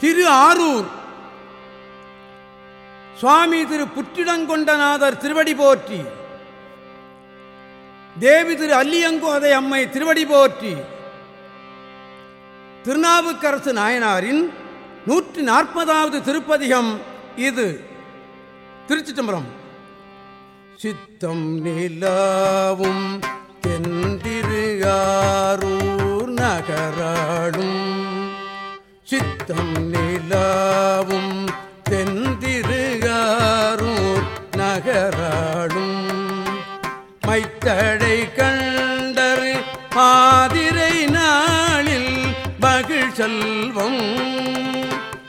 திரு ஆரூர். சுவாமி திரு புற்றிடங்கொண்டநாதர் திருவடி போற்றி. தேவி திரு அல்லியங்கோதை அம்மை திருவடி போற்றி. திருநாவுக்கரசு நாயனாரின் நூற்றி நாற்பதாவது திருப்பதிகம் இது. திருச்சி தம்பரம் சித்தம் நிலாவும் தென்றிருகாரூர் சித்தம் நிலாவும் நகராடும் மைத்தடை கண்டர் மாதிரை நாளில் மகிழ் செல்வம்.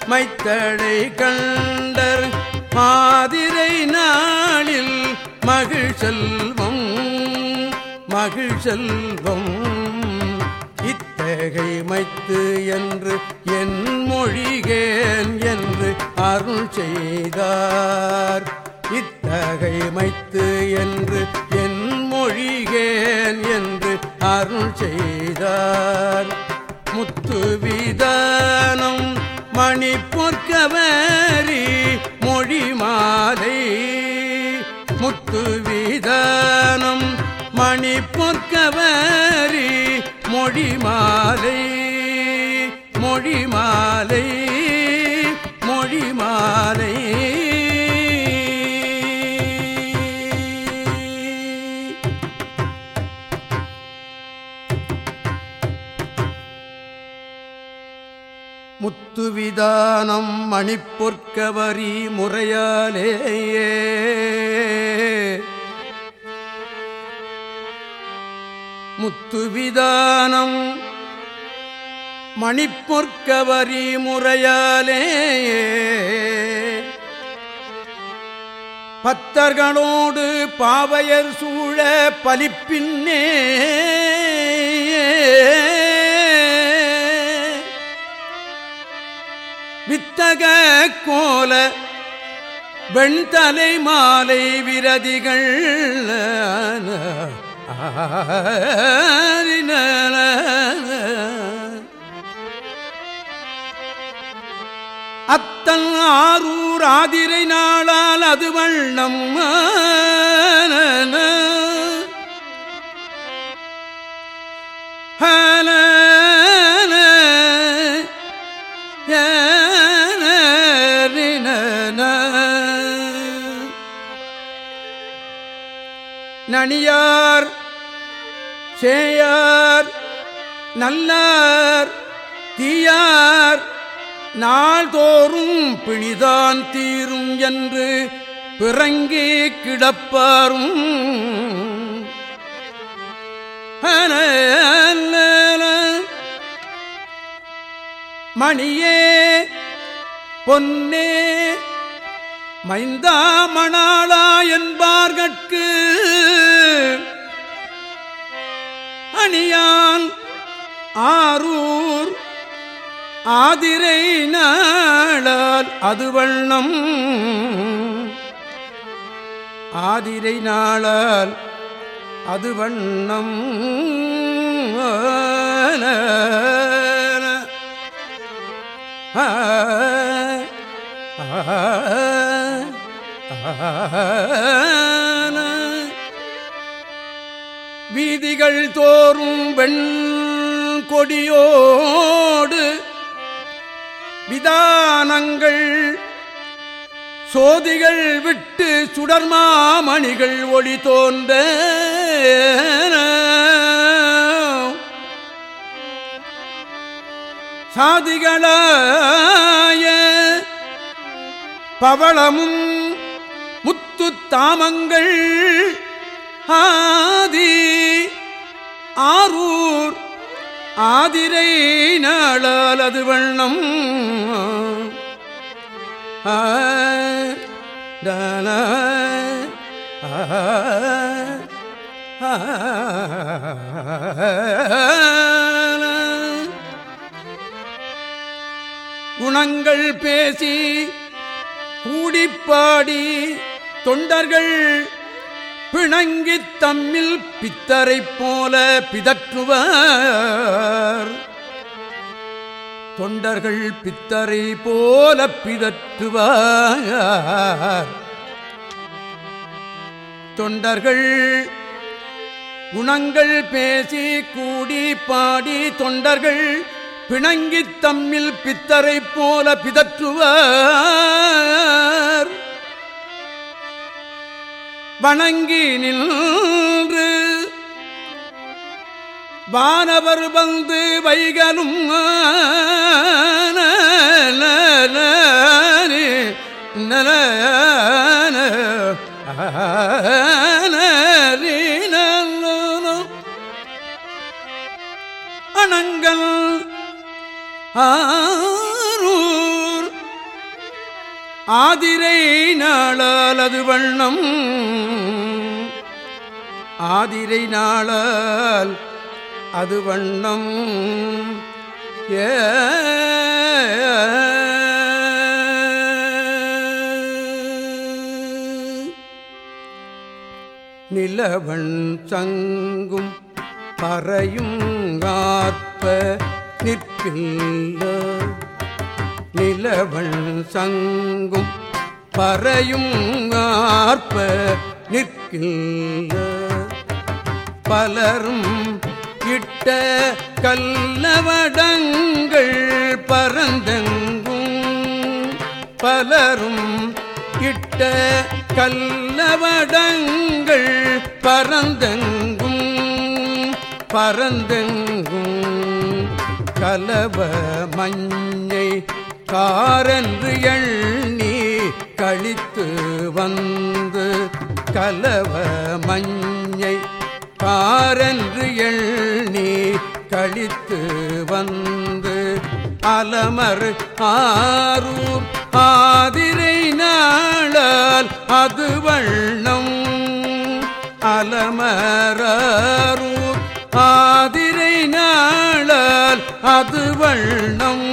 மைத்தடை கண்டர் மாதிரை நாளில் மகிழ் செல்வம். மகிழ் செல்வம். இத்தகை மைத்து என்று என் மொழிகேன் என்று அருள் செய்தார். இத்தகை மைத்து என்று என் மொழிகேன் என்று அருள் செய்தார். முத்து விதானம் மணி பொற்கவரி மொழி மாலை. முத்து விதானம் மணி பொற்கவரி மொழி மாலை மொழி மாலை மொழி மாலை முத்துவிதானம் மணிப்பொற்கவரி முறையாலேயே முத்துவிதானம் மணிப்பொற்கவரி முறையாலே பத்தர்களோடு பாவையர் சூழ பலிப்பின்னே. வித்தக கோல வெண்தலை மாலை விரதிகள். அத்தன் ஆரூர் ஆதிரை நாளால் அது வண்ணம் நணியார் சேயார் நல்லார் தீயார் நாள்தோறும் பிணிதான் தீரும் என்று பிறங்கி கிடப்பாரும். மணியே பொன்னே மைந்தாமணாளா என்பார்கட்கு. ஆனியான் ஆரூர் ஆதிரை நாளால் அது வண்ணம் ஆதிரை நாளால் அது வண்ணம் ஆ வீதிகள் தோறும் வெண் கொடியோடு விதானங்கள் சோதிகள் விட்டு சுடர்மாமணிகள் ஒளி தோன்ற சாதிகளாய பவளமும் முத்து தாமங்கள் ஆதி ஆரூர் ஆதிரை நாளால் அது வண்ணம் குணங்கள் பேசி கூடிப்பாடி தொண்டர்கள் பிணங்கித் தம்மில் பித்தரைப் போல பிதற்றுவர். தொண்டர்கள் பித்தரை போல பிதற்றுவார். தொண்டர்கள் குணங்கள் பேசி கூடி பாடி தொண்டர்கள் பிணங்கித் தம்மில் பித்தரை போல பிதற்றுவார். வணங்கி நின்று. வானவர் வந்து வைகலும் நல ஆதிரை நாளால் வண்ணம். ஆதிரை நாளால் அது வண்ணம். ஏ நிலவன் சங்கும் பறையும் ஆற்ப நிற்கில்ல. நிலவள் சங்கும் பறையும் ஆர்ப்ப நிற்கில்ல பலரும் இட்ட கல்லவடங்கள் பரந்தெங்கும் பலரும் இட்ட கல்லவடங்கள் பரந்தெங்கும் பரந்தெங்கும் கலவ மஞ்ச காரன்று எண்ணி கழித்து வந்து கலவ மஞ்சை. காரன்று எண்ணி கழித்து வந்து அலமர் ஆரூர். ஆதிரை நாளால் அது வண்ணம். அலமரூர் ஆதிரை நாளால் அது வண்ணம்.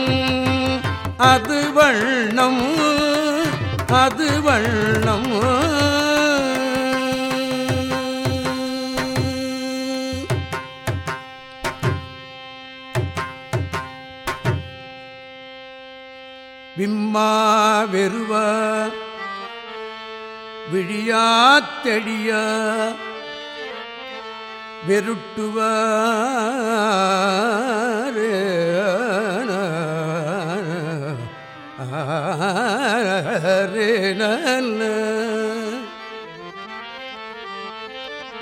அது வண்ணம் அது வண்ணம். விம்மா வெறுவ விழியாத்தெடிய வெருட்டுவார்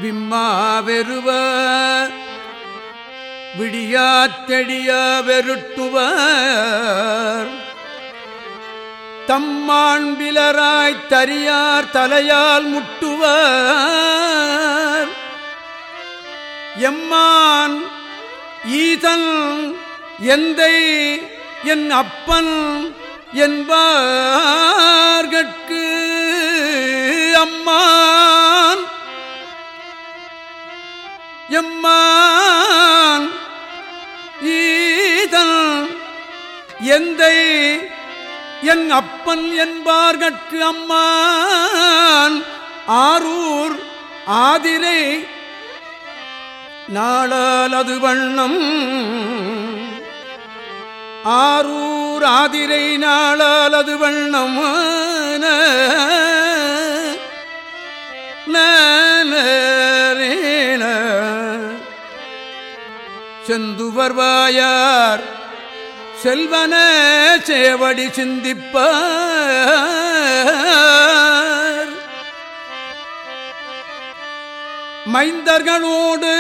விம்மா வெறுவ விடியாத்தெடிய வெருட்டுவார் தம்மாண்பிலராய் தரியார் தலையால் முட்டுவர் எம்மான் ஈதன் எந்தை என் அப்பன் என்பார்கட்கு அம்மான் எம்மான் ஈதன் எந்தை என் அப்பன் என்பார்கட்கு அம்மான் ஆரூர் ஆதிரை நாளால் அது வண்ணம். ஆரூர் ஆதிரை நாளால் அது வண்ணம். செந்துவர்வாயார் செல்வன சேவடி சிந்திப்பார். மைந்தர்களோடு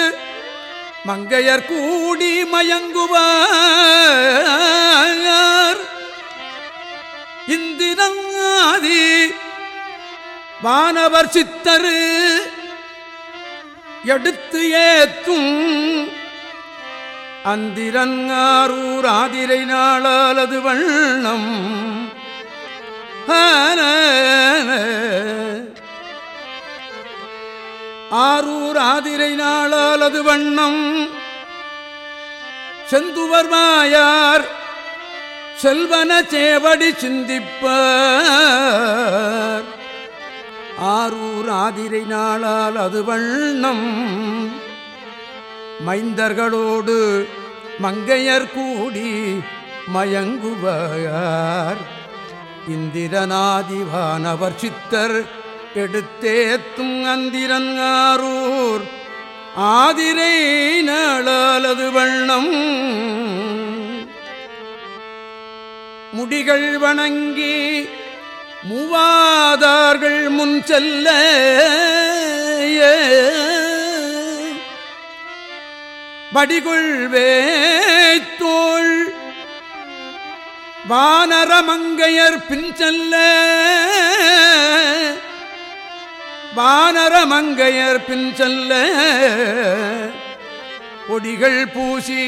மங்கையர் கூடி மயங்குவார். இந்திரங்காதி வானவர் சித்தரு எடுத்து ஏத்தும் அந்திரங்காரூர் ஆதிரை நாளாலது வண்ணம். ஆன ஆரூர் ஆதிரை நாளாலது வண்ணம். செந்துவர் மாயார் செல்வன சேவடி சிந்திப்பார். ஆரூர் ஆதிரை நாளால் அது வண்ணம். மைந்தர்களோடு மங்கையர் கூடி மயங்குவார். இந்திரநாதிவானவர் சித்தர் எடுத்தேத்தும் அந்திரங்காரூர் ஆதிரை நாளாலது வண்ணம். முடிகள் வணங்கி மூவாதார்கள் முன் செல்ல. வடிகுள் வேத்தோள் வானரமங்கையர் பின் செல்ல. வானர மங்கையர் பின் செல்ல பொடிகள் பூசி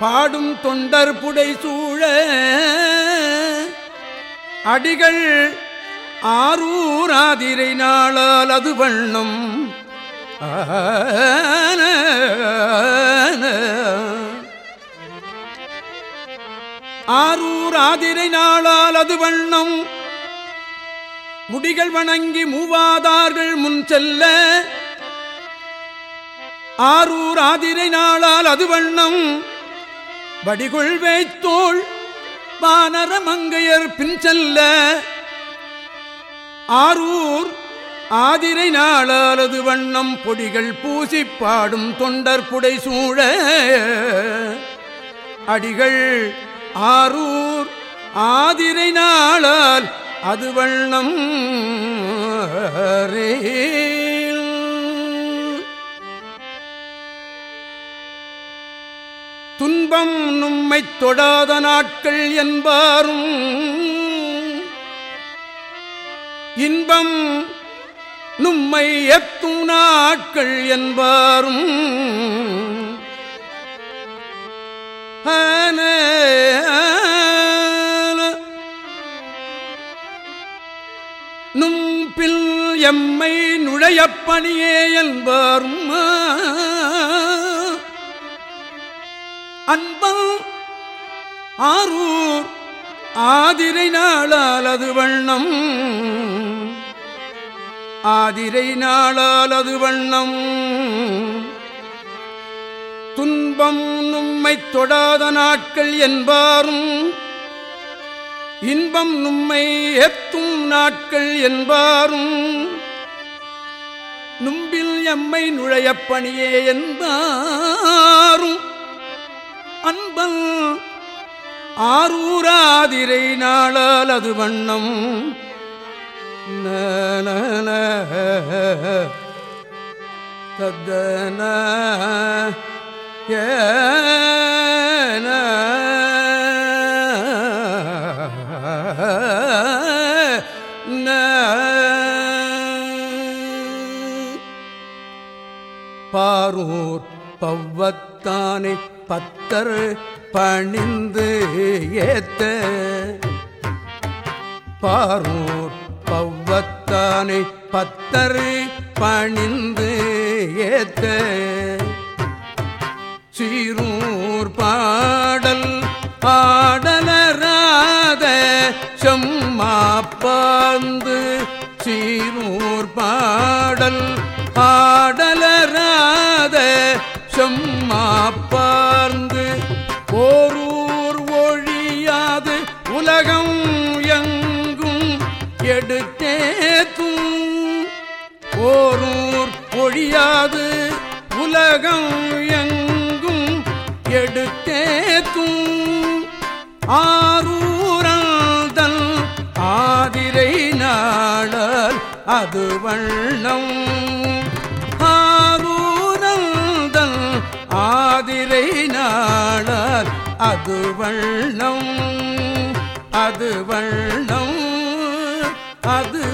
பாடும் தொண்டர் புடை சூழ அடிகள் ஆரூராதிரை நாளால் அது வண்ணம். ஆரூராதிரை நாளால் அது வண்ணம். முடிகள் வணங்கி மூவாதார்கள் முன் செல்ல. ஆரூர் ஆதிரை நாளால் அது வண்ணம். வடிகுள் வைத்தோள் வானர மங்கையர் பின் செல்ல. ஆரூர் ஆதிரை நாளாலது வண்ணம். பொடிகள் பூசி பாடும் தொண்டர் புடை சூழ. அடிகள் ஆரூர் ஆதிரை நாளால் அது வண்ணம் துன்பம் நும்மை தொடாத நாட்கள் என்பாரும் இன்பம் நும்மை எத்தும் நாட்கள் என்பாரும். ஆன எம்மை நுழையப்பணியே என்பாரும் அன்பம் ஆரூர் ஆதிரை நாளால் அது வண்ணம். ஆதிரை நாளால் அது வண்ணம். துன்பம் நும்மை தொடாத நாட்கள் என்பாரும் இன்பம் நும்மை எத்தும் நாட்கள் என்பாரும் நும்பில் எம்மை நுழையப் பணியே என்பாரும். அன்பல் ஆரூராதிரை நாளால் அது வண்ணம். தத்தன ஏன பாரூர் பவ்வத்தானை பத்தர் பணிந்து ஏத்த. பாரூர் பவ்வத்தானை பத்தர் பணிந்து ஏத்த. சீரூர் பாடல் பாடலராத செம்மா பாந்து. சீரூர் பாடல் ஆடலராத பாடலராத செம்மாப்பார்ந்து போரூர் ஒழியாது உலகம் எங்கும் எடுத்தேத்தும் ஓரூர் ஒழியாது உலகம் எங்கும் எடுத்தேத்தும் ஆரூரந்தன் ஆதிரை நாடல் அது வண்ணம். நாளார் அது வள்ளம் அது வள்ளம் அது